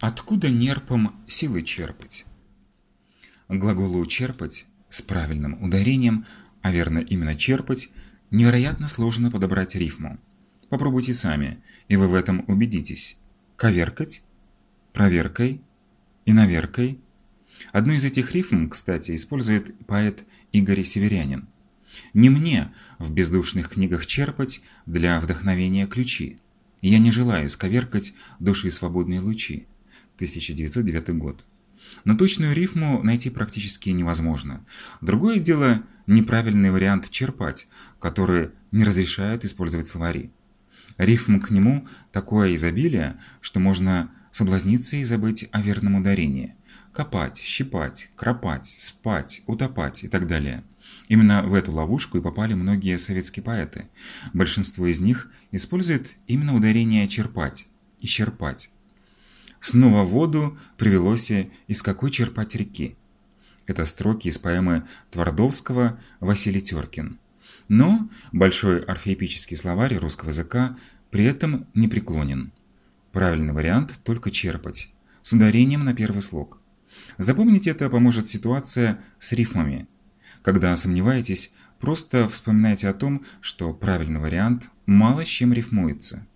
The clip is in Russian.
Откуда нерпам силы черпать? Глаголу «черпать» с правильным ударением, а верно именно «черпать», невероятно сложно подобрать рифму. Попробуйте сами, и вы в этом убедитесь. Коверкать, проверкой и наверкой. Одну из этих рифм, кстати, использует поэт Игорь Северянин. Не мне в бездушных книгах черпать для вдохновения ключи. Я не желаю сковеркать души свободные лучи. 1909 год. Но точную рифму найти практически невозможно. Другое дело – неправильный вариант черпать, который не разрешают использовать словари. Рифм к нему такое изобилие, что можно соблазниться и забыть о верном ударении. Копать, щипать, кропать, спать, утопать и так далее. Именно в эту ловушку и попали многие советские поэты. Большинство из них используют именно ударение «черпать» и «черпать». Снова воду привелось из какой черпать реки. Это строки из поэмы Твардовского «Василий Теркин». Но большой орфеепический словарь русского языка при этом не преклонен. Правильный вариант только черпать, с ударением на первый слог. Запомнить это поможет ситуация с рифмами. Когда сомневаетесь, просто вспоминайте о том, что правильный вариант мало с чем рифмуется.